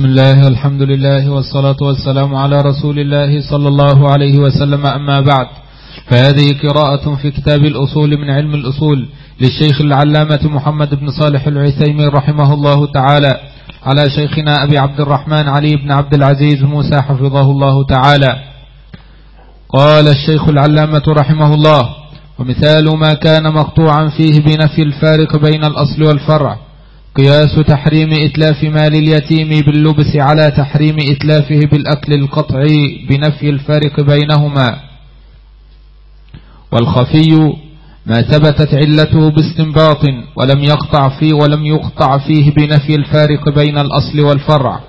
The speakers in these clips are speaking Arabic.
بسم الله الحمد لله والصلاة والسلام على رسول الله صلى الله عليه وسلم. أما بعد فهذه قراءة في كتاب الأصول من علم الأصول للشيخ العلامة محمد بن صالح العثيمين رحمه الله تعالى على شيخنا أبي عبد الرحمن علي بن عبد العزيز موسى حفظه الله تعالى. قال الشيخ العلامة رحمه الله ومثال ما كان مقطوعا فيه بنفي الفارق بين الأصل والفرع قياس تحريم إتلاف مال اليتيم باللبس على تحريم إتلافه بالأكل القطعي بنفي الفارق بينهما. والخفي ما ثبتت علته باستنباط ولم يقطع فيه ولم يقطع فيه بنفي الفارق بين الأصل والفرع.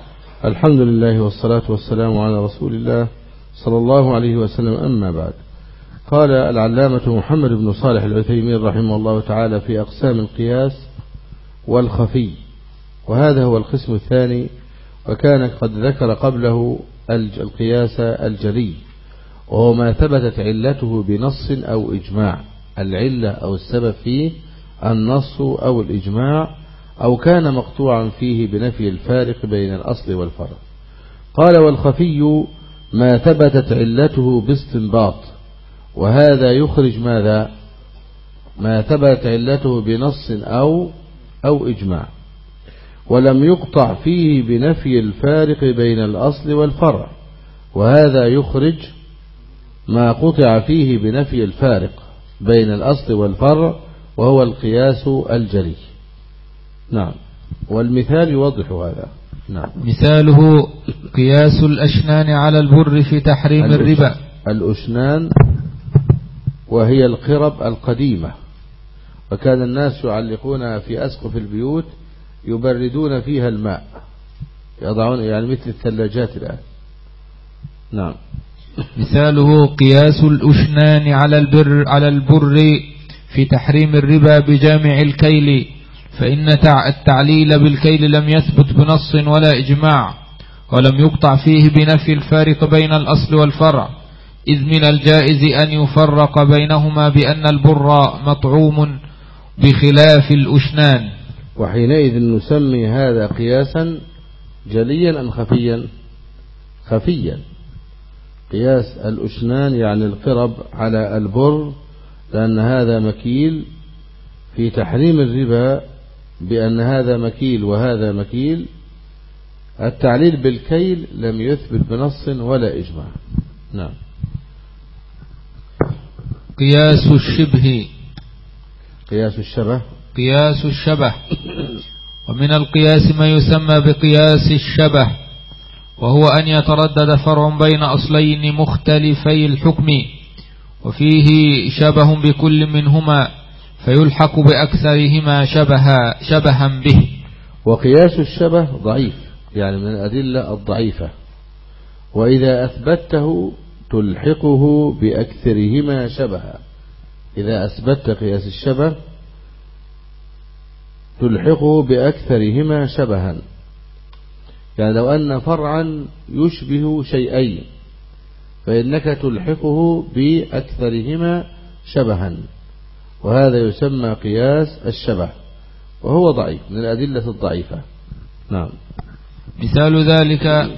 الحمد لله والصلاة والسلام على رسول الله صلى الله عليه وسلم. أما بعد قال العلامة محمد بن صالح العثيمين رحمه الله تعالى في أقسام القياس والخفي وهذا هو القسم الثاني وكان قد ذكر قبله القياس الجلي وهو ما ثبتت علته بنص أو إجماع. العلة أو السبب فيه النص أو الإجماع أو كان مقطوعا فيه بنفي الفارق بين الأصل والفرق قال والخفي ما ثبتت علته باستنباط وهذا يخرج ماذا؟ ما ثبت علته بنص أو أو إجماع. ولم يقطع فيه بنفي الفارق بين الأصل والفرع. وهذا يخرج ما قطع فيه بنفي الفارق بين الأصل والفرع وهو القياس الجلي. نعم. والمثال يوضح هذا. نعم. مثاله قياس الأشنان على البر في تحريم الربا. الأشنان وهي القرب القديمة. وكان الناس يعلقونها في أسقف البيوت يبردون فيها الماء. يضعون يعني مثل الثلاجات الآن. نعم. مثاله قياس الأشنان على البر على البر في تحريم الربا بجامع الكيل فإن التعليل بالكيل لم يثبت بنص ولا إجماع ولم يقطع فيه بنفي الفارق بين الأصل والفرع إذ من الجائز أن يفرق بينهما بأن البر مطعوم بخلاف الأشنان وحينئذ نسمي هذا قياسا جليا أم خفيا؟ خفيا. قياس الأشنان يعني القرب على البر لأن هذا مكيل في تحريم الربا بأن هذا مكيل وهذا مكيل. التعليل بالكيل لم يثبت بنص ولا إجماع. نعم. قياس الشبه قياس الشبه. قياس الشبه. ومن القياس ما يسمى بقياس الشبه وهو أن يتردد فرع بين أصلين مختلفي الحكم وفيه شبه بكل منهما فيلحق بأكثرهما شبها, شبها به. وقياس الشبه ضعيف يعني من الأدلة الضعيفة. وإذا أثبته تلحقه بأكثرهما شبها. إذا أثبت قياس الشبه تلحقه بأكثرهما شبها. يعني لو أن فرعا يشبه شيئين فإنك تلحقه بأكثرهما شبها. وهذا يسمى قياس الشبه وهو ضعيف من الأدلة الضعيفة. نعم. مثال ذلك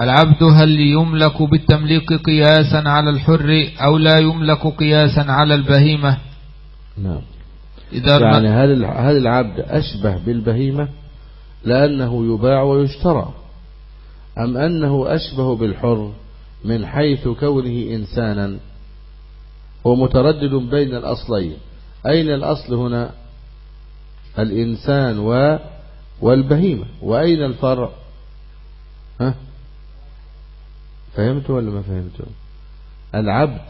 العبد هل يملك بالتمليك قياسا على الحر أو لا يملك قياسا على البهيمة؟ نعم. إذا يعني هل هل العبد أشبه بالبهيمة لأنه يباع ويشترى؟ أم أنه أشبه بالحر من حيث كونه إنسانا؟ ومتردد بين الأصلين. أين الأصل هنا؟ الإنسان والبهيمة. وأين الفرع؟ ها؟ فهمت ولا ما فهمت العبد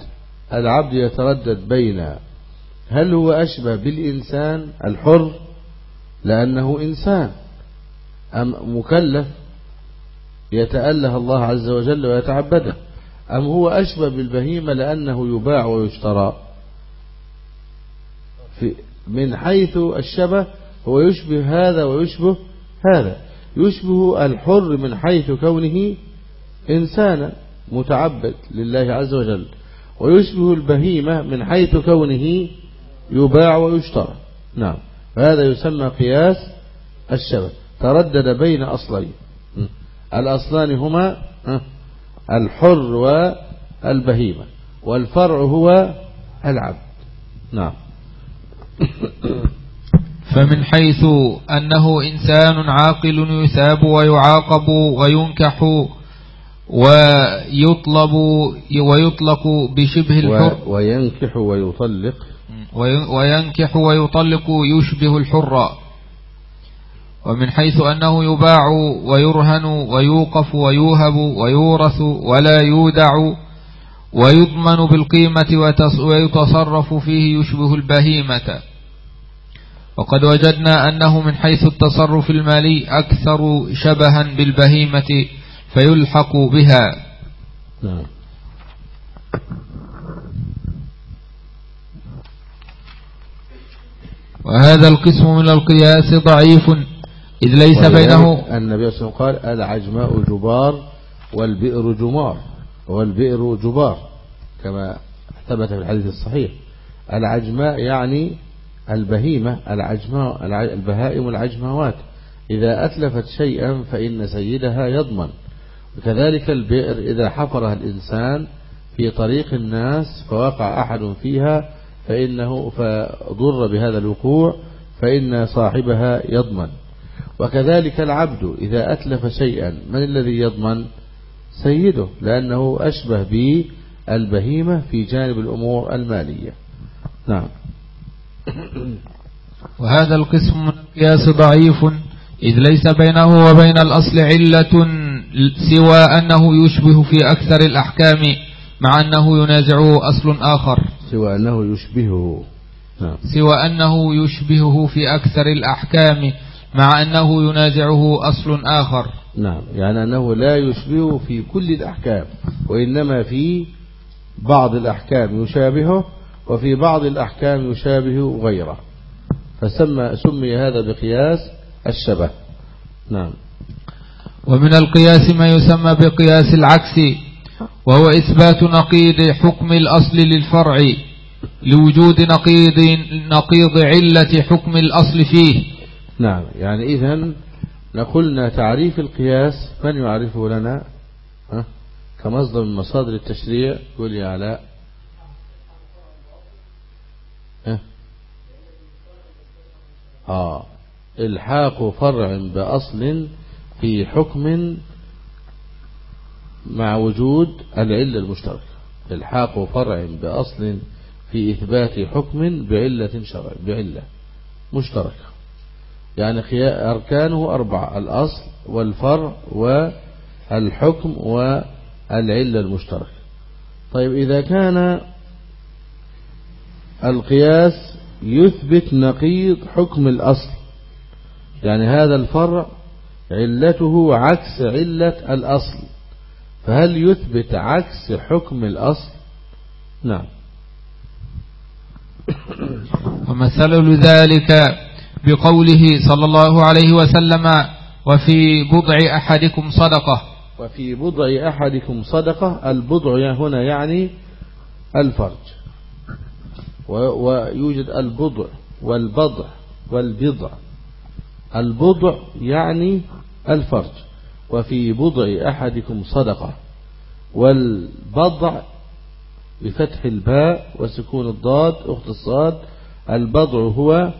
العبد يتردد بين هل هو أشبه بالإنسان الحر؟ لأنه إنسان. أم مكلف؟ يتأله الله عز وجل ويتعبده. أم هو أشبه بالبهيمة لأنه يباع ويشترى؟ في من حيث الشبه هو يشبه هذا ويشبه هذا. يشبه الحر من حيث كونه إنسانا متعبد لله عز وجل ويشبه البهيمة من حيث كونه يباع ويشترى. نعم. هذا يسمى قياس الشبه. تردد بين أصلين. الأصلان هما الحر والبهيمة والفرع هو العبد. نعم. فمن حيث أنه إنسان عاقل يثاب ويعاقب وينكح ويطلب ويطلق بشبه الحر وينكح ويطلق. وينكح ويطلق يشبه الحر. ومن حيث أنه يباع ويرهن ويوقف ويوهب ويورث ولا يودع ويضمن بالقيمة ويتصرف فيه يشبه البهيمة. وقد وجدنا أنه من حيث التصرف المالي أكثر شبها بالبهيمة. فيلحق بها۔ نعم۔ وهذا القسم من القياس ضعيف إذ ليس بينه النبي صلى الله عليه وسلم قال العجماء جبار والبئر جمار والبئر جبار كما ثبت في الحديث الصحيح. العجماء يعني البهيمة العجماء البهائم العجماوات. إذا أتلفت شيئا فإن سيدها يضمن. وكذلك البئر إذا حفرها الإنسان في طريق الناس فوقع أحد فيها فإنه فضر بهذا الوقوع فإن صاحبها يضمن. وكذلك العبد إذا أتلف شيئا من الذي يضمن؟ سيده لأنه أشبه بالبهيمة في جانب الأمور المالية. نعم. وهذا القسم من القياس ضعيف إذ ليس بينه وبين الأصل علة. سوى أنه يشبه في أكثر الأحكام مع أنه ينازعه أصل آخر. سوى أنه يشبهه. نعم. سوى أنه يشبهه في أكثر الأحكام مع أنه ينازعه أصل آخر. نعم. يعني أنه لا يشبهه في كل الأحكام وإنما في بعض الأحكام يشابهه وفي بعض الأحكام يشابه غيره. فسمى سمي هذا بقياس الشبه. نعم. ومن القياس ما يسمى بقياس العكس وهو إثبات نقيض حكم الأصل للفرع لوجود نقيض نقيض علة حكم الأصل فيه. نعم يعني إذا نقولنا تعريف القياس من يعرفه لنا؟ ها؟ كمصدر من مصادر التشريع قل يا علاء. آه إلحاق فرع بأصل في حكم مع وجود العلة المشتركة. إلحاق فرع بأصل في إثبات حكم بعلة شرع بعلة مشتركة. يعني أركانه أربعة الأصل والفرع والحكم والعلة المشتركة. طيب إذا كان القياس يثبت نقيض حكم الأصل يعني هذا الفرع علته عكس علة الأصل. فهل يثبت عكس حكم الأصل؟ نعم. ومثل ذلك بقوله صلى الله عليه وسلم وفي بضع أحدكم صدقة. وفي بضع أحدكم صدقة البضع هنا يعني الفرج. ويوجد البضع والبضع والبضع. البضع يعني الفرج وفي بضع أحدكم صدقة والبضع بفتح الباء وسكون الضاد أخت الصاد البضع هو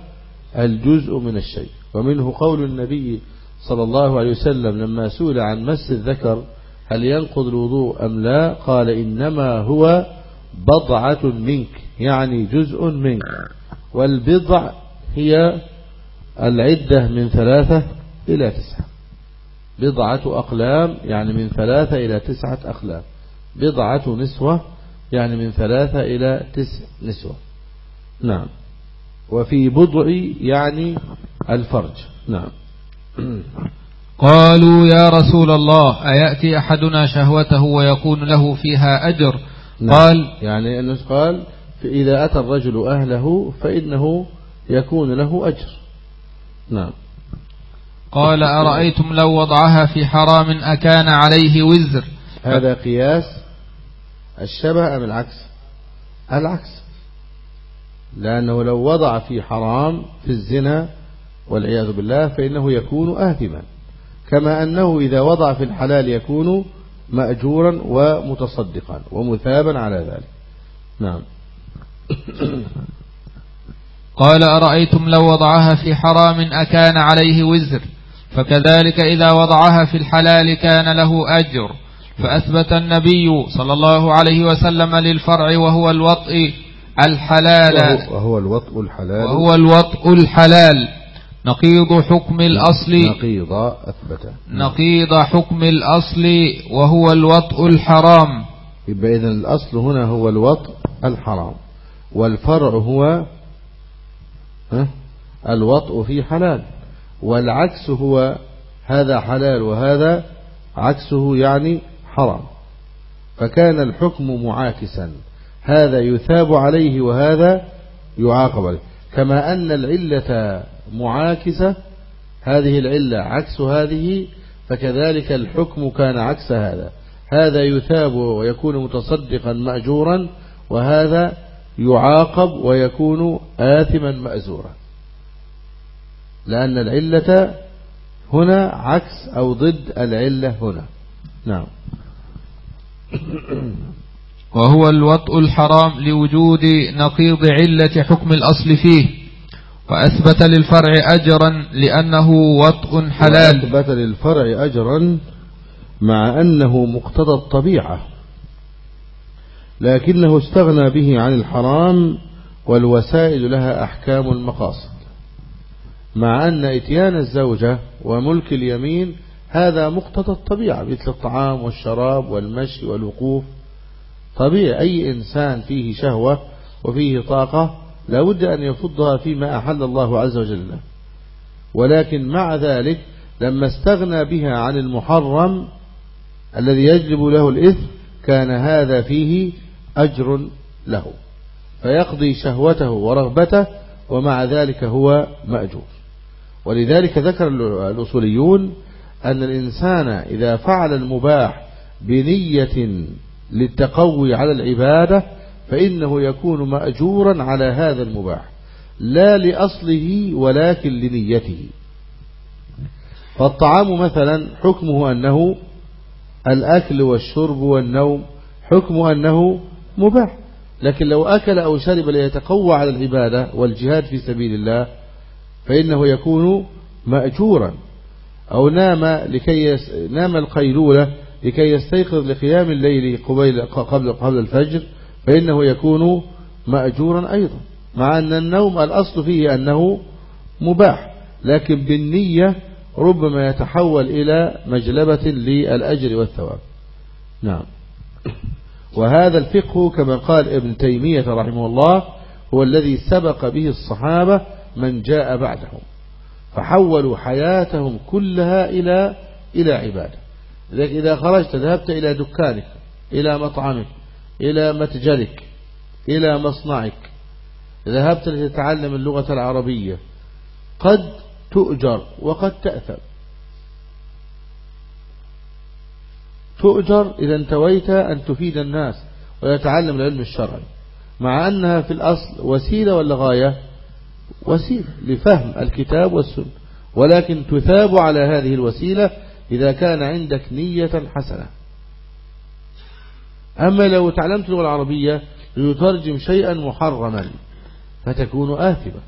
الجزء من الشيء. ومنه قول النبي صلى الله عليه وسلم لما سئل عن مس الذكر هل ينقض الوضوء أم لا؟ قال إنما هو بضعة منك يعني جزء منك. والبضع هي العدة من ثلاثة إلى تسعة. بضعة أقلام يعني من ثلاثة إلى تسعة أقلام. بضعة نسوة يعني من ثلاثة إلى تسع نسوة. نعم. وفي بضع يعني الفرج. نعم. قالوا يا رسول الله أيأتي أحدنا شهوته ويكون له فيها أجر؟ نعم. قال يعني أنه قال إذا أتى الرجل أهله فإنه يكون له أجر. نعم. قال أرأيتم لو وضعها في حرام أكان عليه وزر؟ هذا قياس الشبه أم العكس؟ العكس. لأنه لو وضع في حرام في الزنا والعياذ بالله فإنه يكون آثما. كما أنه إذا وضع في الحلال يكون مأجورا ومتصدقا ومثابا على ذلك. نعم. قال أرأيتم لو وضعها في حرام أكان عليه وزر فكذلك إذا وضعها في الحلال كان له أجر فأثبت النبي صلى الله عليه وسلم للفرع وهو الوطء الحلال وهو الوطء الحلال. وهو الوطء الحلال. نقيض حكم الأصل. نقيض أثبت. نقيض حكم الأصل وهو الوطء الحرام. يبقى إذن الأصل هنا هو الوطء الحرام. والفرع هو الوطء في حلال والعكس هو هذا حلال وهذا عكسه يعني حرام. فكان الحكم معاكسا هذا يثاب عليه وهذا يعاقب عليه. كما أن العلة معاكسة هذه العلة عكس هذه فكذلك الحكم كان عكس هذا. هذا يثاب ويكون متصدقا مأجورا وهذا يعاقب ويكون آثما مأزورا. لأن العلة هنا عكس أو ضد العلة هنا. نعم. وهو الوطء الحرام لوجود نقيض علة حكم الأصل فيه وأثبت للفرع أجرا لأنه وطء حلال. وأثبت للفرع أجرا مع أنه مقتضى الطبيعة. لكنه استغنى به عن الحرام والوسائل لها أحكام المقاصد. مع أن إتيان الزوجة وملك اليمين هذا مقتضى الطبيعة مثل الطعام والشراب والمشي والوقوف. طبيعي أي إنسان فيه شهوة وفيه طاقة لابد أن يفضها فيما أحل الله عز وجل. له ولكن مع ذلك لما استغنى بها عن المحرم الذي يجلب له الإثم كان هذا فيه أجر له. فيقضي شهوته ورغبته ومع ذلك هو مأجور. ولذلك ذكر الأصوليون أن الإنسان إذا فعل المباح بنية للتقوي على العبادة فإنه يكون مأجورا على هذا المباح. لا لأصله ولكن لنيته. فالطعام مثلا حكمه أنه الأكل والشرب والنوم حكمه أنه مباح. لكن لو أكل أو شرب ليتقوى على العبادة والجهاد في سبيل الله فإنه يكون مأجورا. أو نام لكي يس... نام القيلولة لكي يستيقظ لقيام الليل قبيل... قبل قبل الفجر فإنه يكون مأجورا أيضا. مع أن النوم الأصل فيه أنه مباح لكن بالنية ربما يتحول إلى مجلبة للأجر والثواب. نعم. وهذا الفقه كما قال ابن تيمية رحمه الله هو الذي سبق به الصحابة من جاء بعدهم. فحولوا حياتهم كلها إلى إلى عبادة. لذلك إذا خرجت ذهبت إلى دكانك إلى مطعمك إلى متجرك إلى مصنعك ذهبت لتتعلم اللغة العربية قد تؤجر وقد تأثب تؤجر إذا انتويت أن تفيد الناس ويتعلم العلم الشرعي. مع أنها في الأصل وسيلة ولا غاية وسيلة لفهم الكتاب والسنة. ولكن تثاب على هذه الوسيلة إذا كان عندك نية حسنة. أما لو تعلمت اللغة العربية ليترجم شيئا محرما فتكون آثبة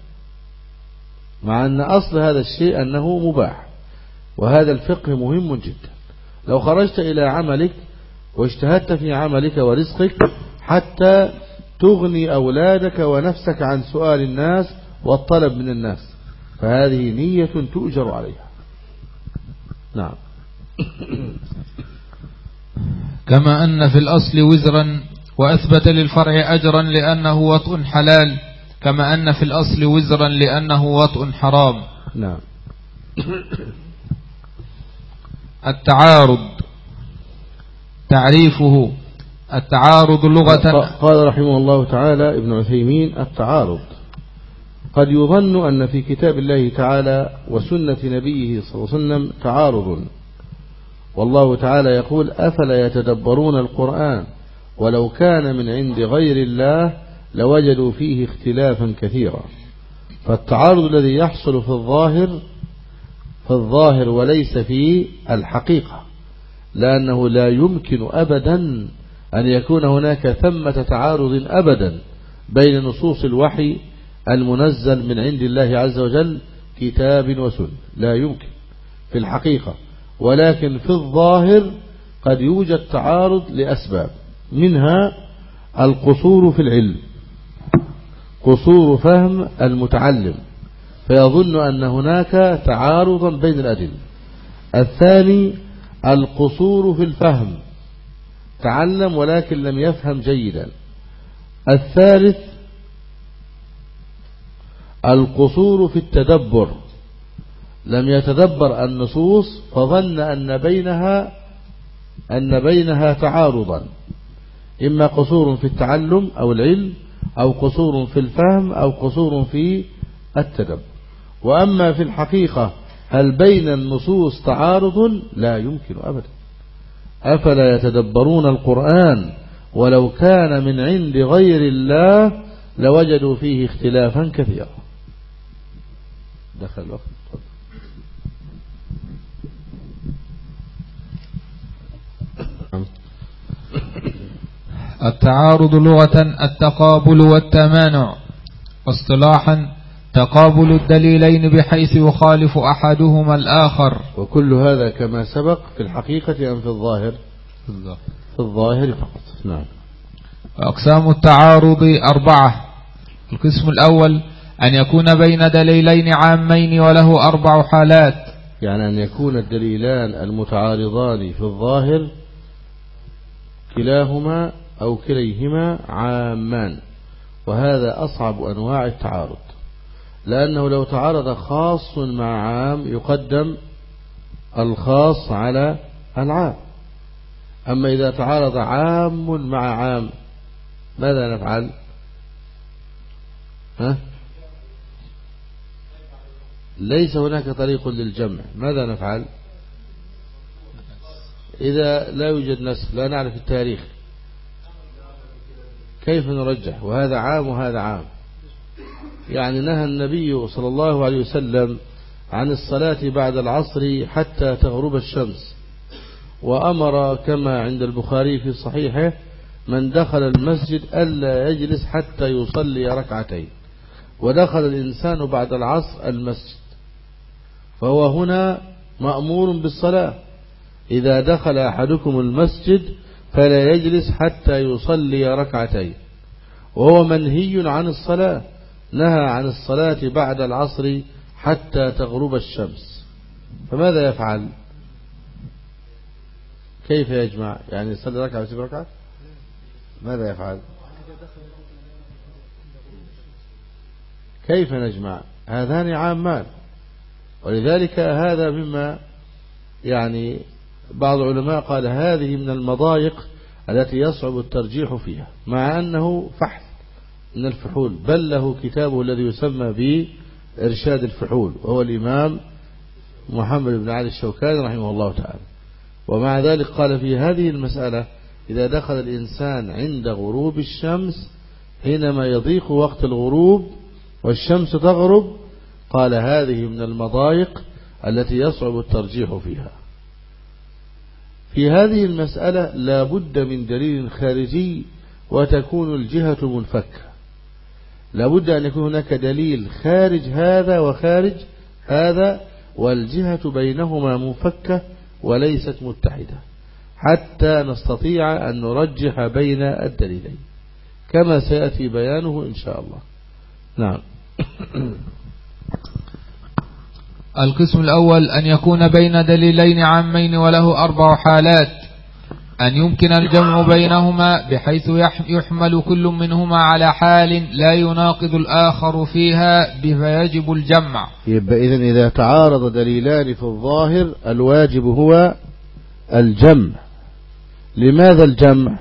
مع أن أصل هذا الشيء أنه مباح. وهذا الفقه مهم جدا. لو خرجت إلى عملك واجتهدت في عملك ورزقك حتى تغني أولادك ونفسك عن سؤال الناس والطلب من الناس فهذه نية تؤجر عليها. نعم. كما أن في الأصل وزرا وأثبت للفرع أجرا لأنه وطء حلال كما أن في الأصل وزرا لأنه وطء حرام. نعم. التعارض. تعريفه التعارض لغة. قال رحمه الله تعالى ابن عثيمين التعارض. قد يظن أن في كتاب الله تعالى وسنة نبيه صلى الله عليه وسلم تعارض. والله تعالى يقول أفلا يتدبرون القرآن ولو كان من عند غير الله لوجدوا فيه اختلافا كثيرا. فالتعارض الذي يحصل في الظاهر في الظاهر وليس في الحقيقة لأنه لا يمكن أبدا أن يكون هناك ثمة تعارض أبدا بين نصوص الوحي المنزل من عند الله عز وجل كتاب وسنة. لا يمكن في الحقيقة ولكن في الظاهر قد يوجد تعارض لأسباب منها القصور في العلم قصور فهم المتعلم. فيظن أن هناك تعارضا بين الأدلة. الثاني القصور في الفهم. تعلم ولكن لم يفهم جيدا. الثالث القصور في التدبر. لم يتدبر النصوص فظن أن بينها أن بينها تعارضا. إما قصور في التعلم أو العلم أو قصور في الفهم أو قصور في التدبر. وأما في الحقيقة هل بين النصوص تعارض؟ لا يمكن أبدا. أفلا يتدبرون القرآن ولو كان من عند غير الله لوجدوا فيه اختلافا كثيرا. دخل الوقت. التعارض لغة التقابل والتمانع واصطلاحا تقابل الدليلين بحيث يخالف أحدهما الآخر. وكل هذا كما سبق في الحقيقة أم في الظاهر؟ في الظاهر فقط. نعم. أقسام التعارض أربعة. القسم الأول أن يكون بين دليلين عامين وله أربع حالات. يعني أن يكون الدليلان المتعارضان في الظاهر كلاهما أو كليهما عامان. وهذا أصعب أنواع التعارض. لأنه لو تعارض خاص مع عام يقدم الخاص على العام. أما إذا تعارض عام مع عام ماذا نفعل؟ ها؟ ليس هناك طريق للجمع ماذا نفعل؟ إذا لا يوجد نسخ لا نعرف التاريخ كيف نرجح؟ وهذا عام وهذا عام. يعني نهى النبي صلى الله عليه وسلم عن الصلاة بعد العصر حتى تغرب الشمس. وأمر كما عند البخاري في صحيحه من دخل المسجد ألا يجلس حتى يصلي ركعتين. ودخل الإنسان بعد العصر المسجد. فهو هنا مأمور بالصلاة. إذا دخل أحدكم المسجد فلا يجلس حتى يصلي ركعتين. وهو منهي عن الصلاة. نهى عن الصلاة بعد العصر حتى تغرب الشمس. فماذا يفعل؟ كيف يجمع يعني يصلي ركعة ويسيب ركعة؟ ماذا يفعل؟ كيف نجمع هذان عامان. ولذلك هذا مما يعني بعض العلماء قال هذه من المضايق التي يصعب الترجيح فيها مع أنه فحث من الفحول. بل له كتابه الذي يسمى به إرشاد الفحول وهو الإمام محمد بن علي الشوكاني رحمه الله تعالى. ومع ذلك قال في هذه المسألة إذا دخل الإنسان عند غروب الشمس حينما يضيق وقت الغروب والشمس تغرب قال هذه من المضايق التي يصعب الترجيح فيها. في هذه المسألة لا بد من دليل خارجي وتكون الجهة منفكة. لابد أن يكون هناك دليل خارج هذا وخارج هذا والجهة بينهما مفكة وليست متحدة حتى نستطيع أن نرجح بين الدليلين. كما سيأتي بيانه إن شاء الله. نعم. القسم الأول أن يكون بين دليلين عامين وله أربع حالات. أن يمكن الجمع بينهما بحيث يحمل كل منهما على حال لا يناقض الآخر فيها فيجب الجمع. يبقى إذن إذا تعارض دليلان في الظاهر الواجب هو الجمع. لماذا الجمع؟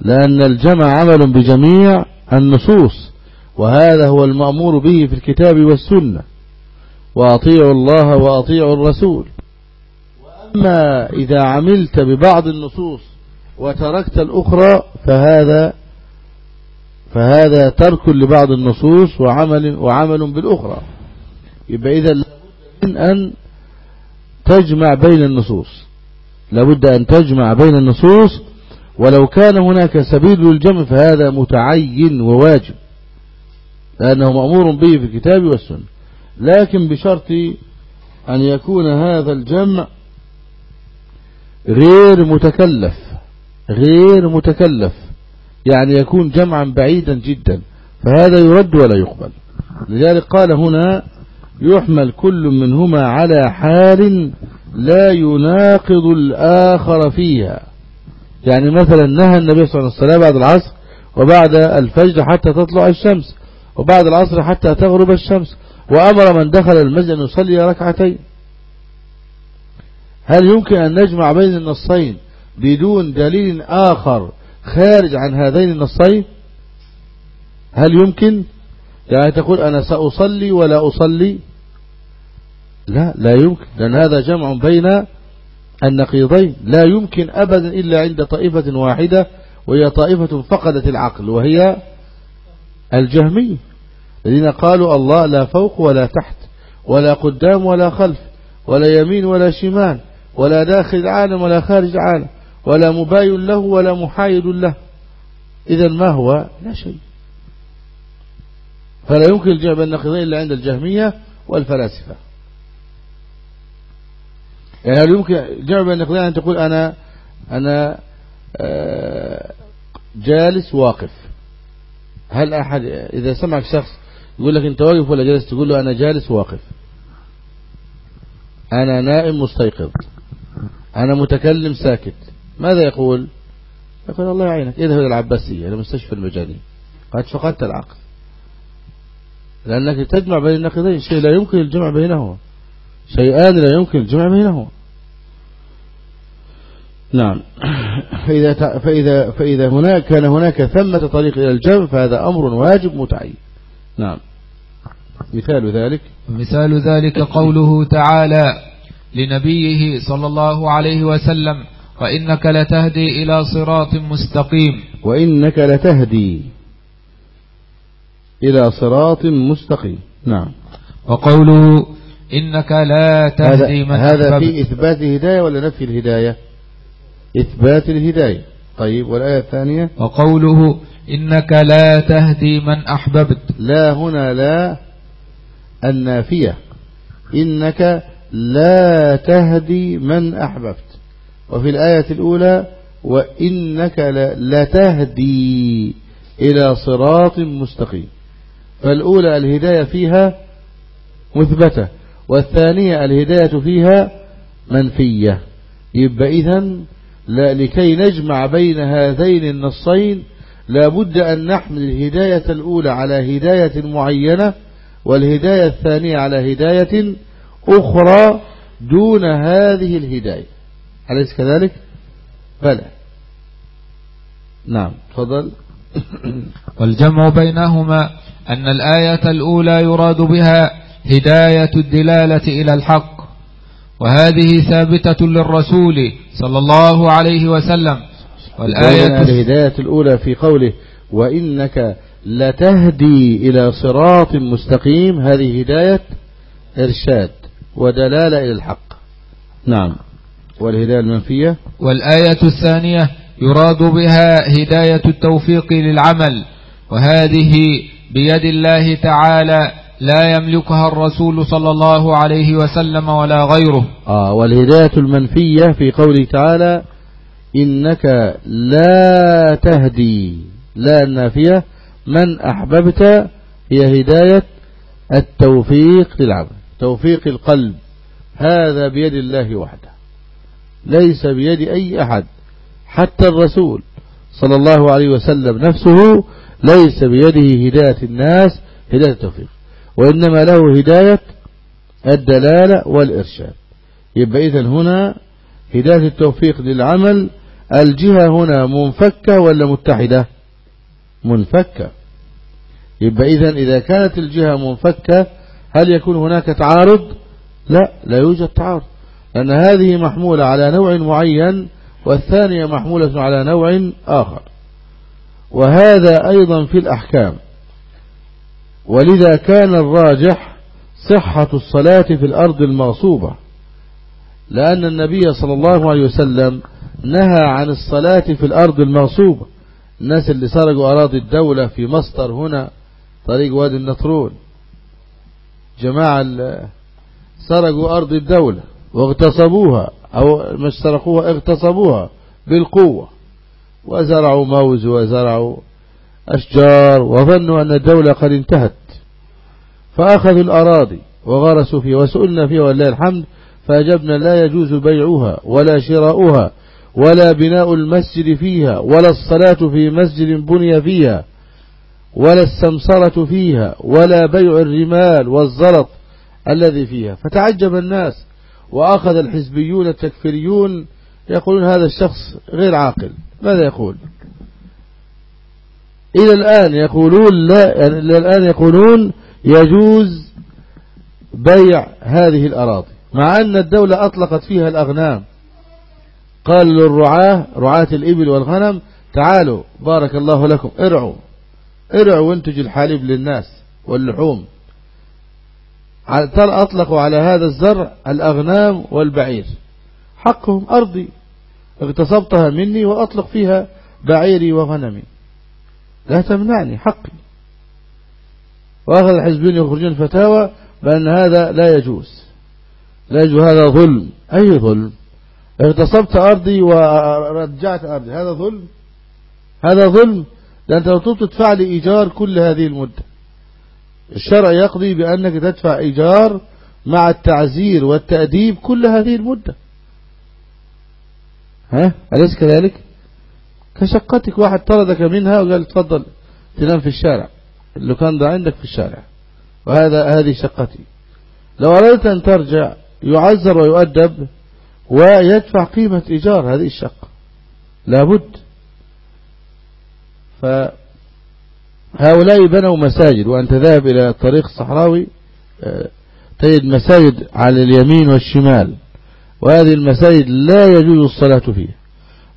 لأن الجمع عمل بجميع النصوص وهذا هو المأمور به في الكتاب والسنة. وأطيعوا الله وأطيعوا الرسول. أما إذا عملت ببعض النصوص وتركت الأخرى فهذا فهذا ترك لبعض النصوص وعمل وعمل بالأخرى. يبقى إذا من أن تجمع بين النصوص. لابد أن تجمع بين النصوص ولو كان هناك سبيل للجمع فهذا متعين وواجب لأنه مأمور به في الكتاب والسنة. لكن بشرط أن يكون هذا الجمع غير متكلف غير متكلف. يعني يكون جمعا بعيدا جدا فهذا يرد ولا يقبل. لذلك قال هنا يحمل كل منهما على حال لا يناقض الآخر فيها. يعني مثلا نهى النبي صلى الله عليه وسلم بعد العصر وبعد الفجر حتى تطلع الشمس وبعد العصر حتى تغرب الشمس وأمر من دخل المسجد أن يصلي ركعتين. هل يمكن أن نجمع بين النصين بدون دليل آخر خارج عن هذين النصين؟ هل يمكن؟ يعني تقول أنا سأصلي ولا أصلي؟ لا لا يمكن. لأن هذا جمع بين النقيضين. لا يمكن أبدا إلا عند طائفة واحدة وهي طائفة فقدت العقل وهي الجهمية. الذين قالوا الله لا فوق ولا تحت ولا قدام ولا خلف ولا يمين ولا شمال. ولا داخل عالم ولا خارج عالم ولا مباين له ولا محايد له. إذا ما هو؟ لا شيء. فلا يمكن الجمع بين النقيضين إلا عند الجهمية والفلاسفة. يعني هل يمكن الجمع بين النقيضين أن تقول أنا أنا آه، جالس واقف؟ هل أحد إذا سمعك شخص يقول لك أنت واقف ولا جالس تقول له أنا جالس واقف. أنا نائم مستيقظ. أنا متكلم ساكت. ماذا يقول؟ يقول الله يعينك. اذهب إلى العباسية إلى مستشفى المجاني قد فقدت العقل. لأنك تجمع بين النقيضين شيء لا يمكن الجمع بينهما. شيئان لا يمكن الجمع بينهما. نعم. فإذا, فإذا, فإذا هناك كان هناك ثمة طريق إلى الجمع فهذا أمر واجب متعين. نعم. مثال ذلك؟ مثال ذلك قوله تعالى لنبيه صلى الله عليه وسلم وإنك لتهدي إلى صراط مستقيم. وإنك لتهدي إلى صراط مستقيم. نعم. وقوله إنك لا تهدي من هذا, هذا في إثبات الهداية ولا نفي الهداية؟ إثبات الهداية. طيب والآية الثانية؟ وقوله إنك لا تهدي من أحببت. لا هنا لا النافية. إنك لا تهدي من أحببت. وفي الآية الأولى وإنك لتهدي إلى صراط مستقيم. فالأولى الهداية فيها مثبتة والثانية الهداية فيها منفية. يبقى إذن لا لكي نجمع بين هذين النصين لابد أن نحمل الهداية الأولى على هداية معينة والهداية الثانية على هداية أخرى دون هذه الهداية. أليس كذلك؟ بلى. نعم تفضل. والجمع بينهما أن الآية الأولى يراد بها هداية الدلالة إلى الحق وهذه ثابتة للرسول صلى الله عليه وسلم. والآية الهداية الأولى في قوله وإنك لتهدي إلى صراط مستقيم. هذه هداية إرشاد. ودلالة إلى الحق. نعم. والهداية المنفية. والآية الثانية يراد بها هداية التوفيق للعمل وهذه بيد الله تعالى لا يملكها الرسول صلى الله عليه وسلم ولا غيره. آه والهداية المنفية في قوله تعالى إنك لا تهدي. لا النافية من أحببت هي هداية التوفيق للعمل. توفيق القلب. هذا بيد الله وحده. ليس بيد أي أحد. حتى الرسول صلى الله عليه وسلم نفسه ليس بيده هداية الناس هداية التوفيق. وإنما له هداية الدلالة والإرشاد. يبقى إذن هنا هداية التوفيق للعمل الجهة هنا منفكة ولا متحدة؟ منفكة. يبقى إذن إذا كانت الجهة منفكة هل يكون هناك تعارض؟ لا لا يوجد تعارض. لأن هذه محمولة على نوع معين والثانية محمولة على نوع آخر. وهذا أيضا في الأحكام. ولذا كان الراجح صحة الصلاة في الأرض المغصوبة. لأن النبي صلى الله عليه وسلم نهى عن الصلاة في الأرض المغصوبة. الناس اللي سرقوا أراضي الدولة في مصدر هنا طريق وادي النطرون. جماعة سرقوا أرض الدولة واغتصبوها أو مش سرقوها اغتصبوها بالقوة. وزرعوا موز وزرعوا أشجار وظنوا أن الدولة قد انتهت. فأخذوا الأراضي وغرسوا فيها وسئلنا فيها ولله الحمد فأجبنا لا يجوز بيعها ولا شراؤها ولا بناء المسجد فيها ولا الصلاة في مسجد بني فيها. ولا السمسرة فيها ولا بيع الرمال والزلط الذي فيها. فتعجب الناس وأخذ الحزبيون التكفيريون يقولون هذا الشخص غير عاقل. ماذا يقول؟ إلى الآن يقولون لا يعني إلى الآن يقولون يجوز بيع هذه الأراضي مع أن الدولة أطلقت فيها الأغنام. قال للرعاة رعاة الإبل والغنم تعالوا بارك الله لكم ارعوا. ارع وانتج الحليب للناس واللحوم. أطلقوا على هذا الزرع الأغنام والبعير. حقهم أرضي. اغتصبتها مني وأطلق فيها بعيري وغنمي. لا تمنعني حقي. وأخذ الحزبين يخرجون فتاوى بأن هذا لا يجوز. لا يجوز. هذا ظلم. أي ظلم؟ اغتصبت أرضي ورجعت أرضي. هذا ظلم؟ هذا ظلم؟ ده أنت لو تدفع لإيجار كل هذه المدة. الشرع يقضي بأنك تدفع إيجار مع التعزير والتأديب كل هذه المدة. ها؟ أليس كذلك؟ كشقتك واحد طردك منها وقال تفضل تنام في الشارع. اللي كان ده عندك في الشارع. وهذا هذه شقتي. لو أردت أن ترجع يعزر ويؤدب ويدفع قيمة إيجار هذه الشقة. لابد فهؤلاء بنوا مساجد وأنت ذاهب إلى الطريق الصحراوي آه، تجد مساجد على اليمين والشمال وهذه المساجد لا يجوز الصلاة فيها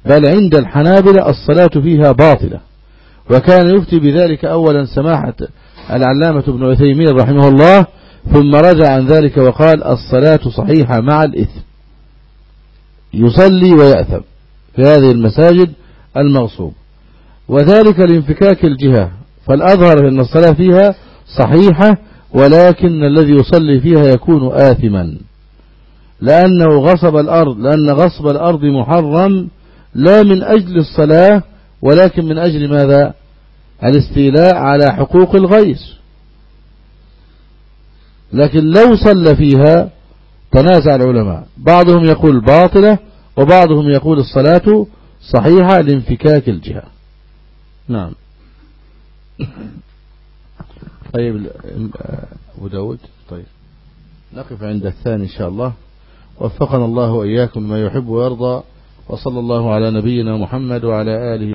بل عند الحنابلة الصلاة فيها باطلة وكان يفتي بذلك أولا سماحة العلامة ابن عثيمين رحمه الله ثم رجع عن ذلك وقال الصلاة صحيحة مع الإثم. يصلي ويأثم في هذه المساجد المغصوب. وذلك لانفكاك الجهة فالأظهر أن الصلاة فيها صحيحة ولكن الذي يصلي فيها يكون آثما. لأنه غصب الأرض لأن غصب الأرض محرم لا من أجل الصلاة ولكن من أجل ماذا؟ الاستيلاء على حقوق الغيث لكن لو صلى فيها تنازع العلماء. بعضهم يقول باطلة وبعضهم يقول الصلاة صحيحة لانفكاك الجهة. نعم. طيب أبو داود طيب. نقف عند الثاني إن شاء الله. وفقنا الله وإياكم ما يحب ويرضى وصلى الله على نبينا محمد وعلى آله